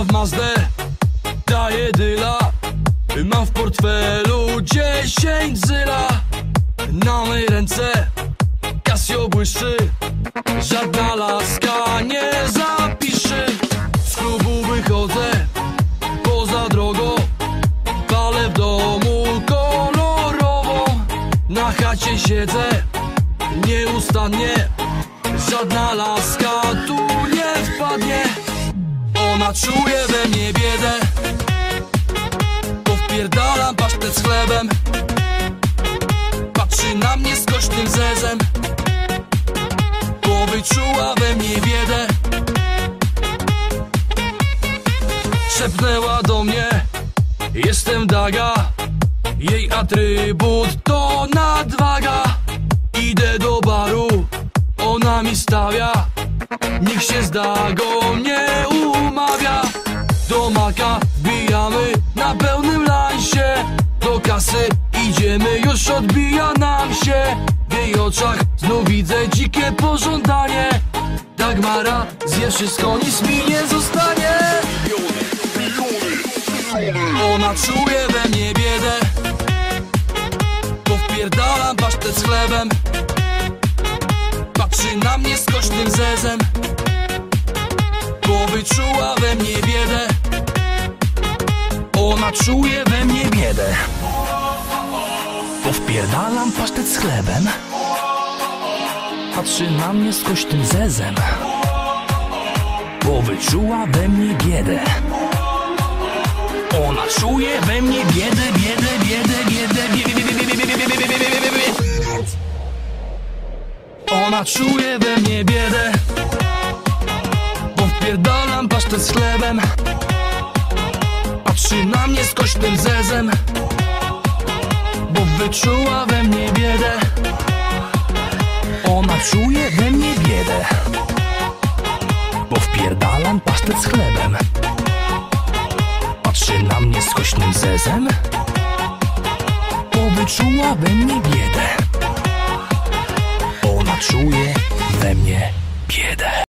W Mazdę Daje dyla. Mam w portfelu 10 zyla. Na mej ręce Casio błyszczy Żadna laska nie zapiszy. Z klubu wychodzę Poza drogą. Palę w domu kolorową Na chacie siedzę Nieustannie. Żadna laska tu Ona czuje we mnie biedę. Bo wpierdalam pasztet z chlebem. Patrzy na mnie z kośnym zezem. Bo wyczuła we mnie biedę. Szepnęła do mnie Jestem daga. Jej atrybut to nadwaga. Idę do baru Ona mi stawia. Niech się z dagą nie dzikie pożądanie. Dagmara zje wszystko, nic mi nie zostanie. Ona czuje we mnie biedę. Bo wpierdalam pasztet z chlebem. Patrzy na mnie z kośnym zezem. Bo wyczuła we mnie biedę. Ona czuje we mnie biedę. Bo wpierdalam pasztet z chlebem Patrzy na mnie z kośtym zezem Bo wyczuła we mnie biedę Ona czuje we mnie biedę, biedę, biedę, biedę, biedę Ona czuje we mnie biedę Bo wpierdalam pasztet z chlebem Patrzy na mnie z kośtym zezem Bo wyczuła we mnie biedę wpierdalam pasztet z chlebem. Patrzy na mnie z kośnym zezem. Bo wyczuła we mnie biedę. Ona czuje we mnie biedę